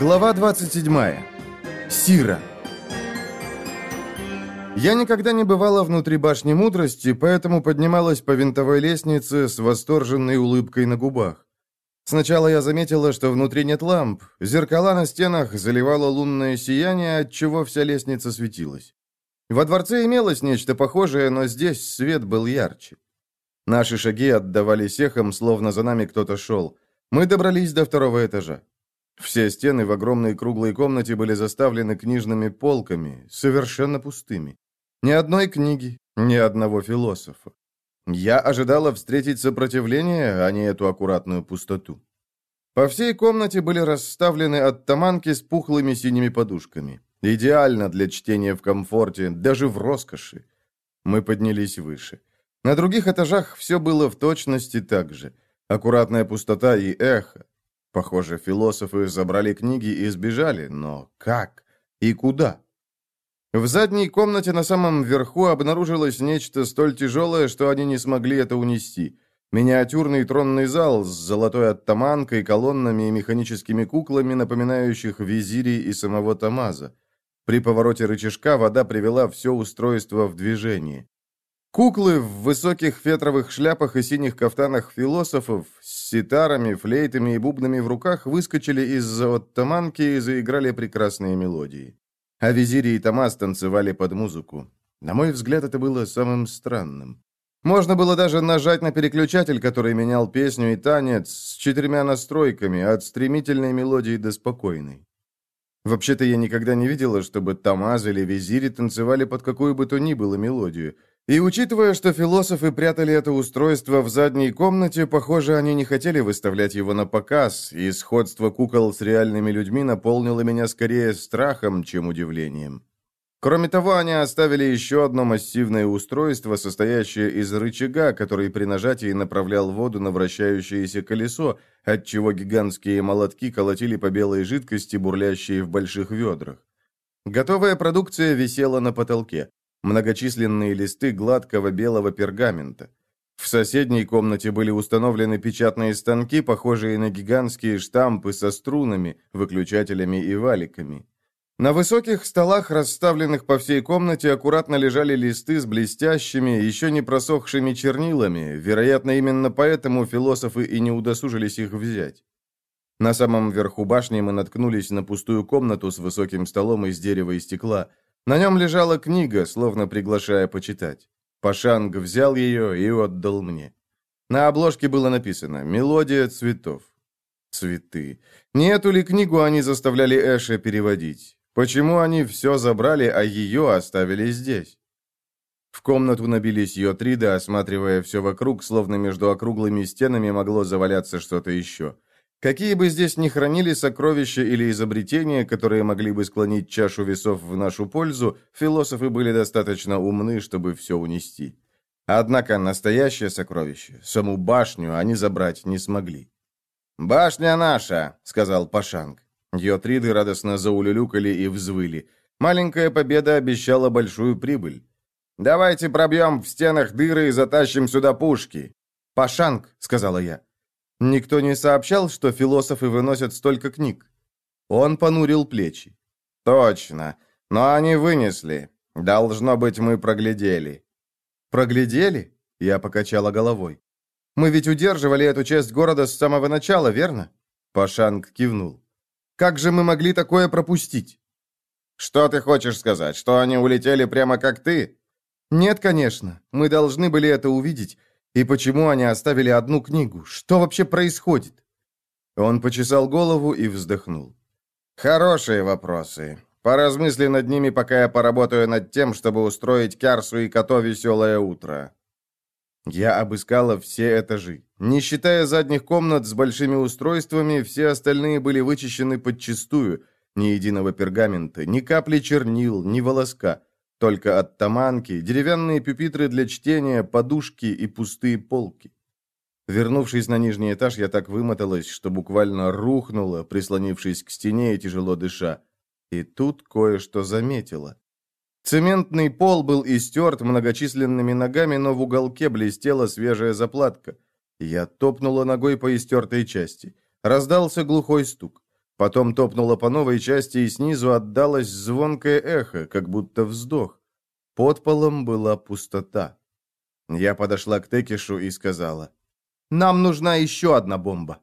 Глава 27. Сира. Я никогда не бывала внутри башни мудрости, поэтому поднималась по винтовой лестнице с восторженной улыбкой на губах. Сначала я заметила, что внутри нет ламп. Зеркала на стенах заливало лунное сияние, отчего вся лестница светилась. Во дворце имелось нечто похожее, но здесь свет был ярче. Наши шаги отдавались эхом, словно за нами кто-то шел. Мы добрались до второго этажа. Все стены в огромной круглой комнате были заставлены книжными полками, совершенно пустыми. Ни одной книги, ни одного философа. Я ожидала встретить сопротивление, а не эту аккуратную пустоту. По всей комнате были расставлены оттаманки с пухлыми синими подушками. Идеально для чтения в комфорте, даже в роскоши. Мы поднялись выше. На других этажах все было в точности так же. Аккуратная пустота и эхо. Похоже, философы забрали книги и сбежали, но как и куда? В задней комнате на самом верху обнаружилось нечто столь тяжелое, что они не смогли это унести. Миниатюрный тронный зал с золотой оттаманкой, колоннами и механическими куклами, напоминающих визири и самого Тамаза. При повороте рычажка вода привела все устройство в движение. Куклы в высоких фетровых шляпах и синих кафтанах философов с ситарами, флейтами и бубнами в руках выскочили из-за оттаманки и заиграли прекрасные мелодии. А визири и Томас танцевали под музыку. На мой взгляд, это было самым странным. Можно было даже нажать на переключатель, который менял песню и танец с четырьмя настройками, от стремительной мелодии до спокойной. Вообще-то я никогда не видела, чтобы Тамаз или Визири танцевали под какую бы то ни было мелодию – и учитывая, что философы прятали это устройство в задней комнате, похоже, они не хотели выставлять его на показ, и сходство кукол с реальными людьми наполнило меня скорее страхом, чем удивлением. Кроме того, они оставили еще одно массивное устройство, состоящее из рычага, который при нажатии направлял воду на вращающееся колесо, отчего гигантские молотки колотили по белой жидкости, бурлящей в больших ведрах. Готовая продукция висела на потолке многочисленные листы гладкого белого пергамента. В соседней комнате были установлены печатные станки, похожие на гигантские штампы со струнами, выключателями и валиками. На высоких столах, расставленных по всей комнате, аккуратно лежали листы с блестящими, еще не просохшими чернилами. Вероятно, именно поэтому философы и не удосужились их взять. На самом верху башни мы наткнулись на пустую комнату с высоким столом из дерева и стекла – на нем лежала книга, словно приглашая почитать. Пашанг взял ее и отдал мне. На обложке было написано «Мелодия цветов». Цветы. Не эту ли книгу они заставляли Эша переводить? Почему они все забрали, а ее оставили здесь? В комнату набились йотриды, осматривая все вокруг, словно между округлыми стенами могло заваляться что-то еще. Какие бы здесь ни хранили сокровища или изобретения, которые могли бы склонить чашу весов в нашу пользу, философы были достаточно умны, чтобы все унести. Однако настоящее сокровище, саму башню, они забрать не смогли. «Башня наша!» — сказал Пашанг. Йотриды радостно заулюлюкали и взвыли. Маленькая победа обещала большую прибыль. «Давайте пробьем в стенах дыры и затащим сюда пушки!» «Пашанг!» — сказала я. Никто не сообщал, что философы выносят столько книг. Он понурил плечи. «Точно. Но они вынесли. Должно быть, мы проглядели». «Проглядели?» Я покачала головой. «Мы ведь удерживали эту часть города с самого начала, верно?» Пашанг кивнул. «Как же мы могли такое пропустить?» «Что ты хочешь сказать? Что они улетели прямо как ты?» «Нет, конечно. Мы должны были это увидеть. И почему они оставили одну книгу? Что вообще происходит?» Он почесал голову и вздохнул. «Хорошие вопросы. Поразмысли над ними, пока я поработаю над тем, чтобы устроить Кярсу и Кото веселое утро». Я обыскала все этажи. Не считая задних комнат с большими устройствами, все остальные были вычищены подчистую. Ни единого пергамента, ни капли чернил, ни волоска. Только оттаманки, деревянные пюпитры для чтения, подушки и пустые полки. Вернувшись на нижний этаж, я так вымоталась, что буквально рухнула, прислонившись к стене и тяжело дыша. И тут кое-что заметила. Цементный пол был истерт многочисленными ногами, но в уголке блестела свежая заплатка. Я топнула ногой по истертой части. Раздался глухой стук. Потом топнула по новой части, и снизу отдалось звонкое эхо, как будто вздох. Под полом была пустота. Я подошла к Текишу и сказала, «Нам нужна еще одна бомба».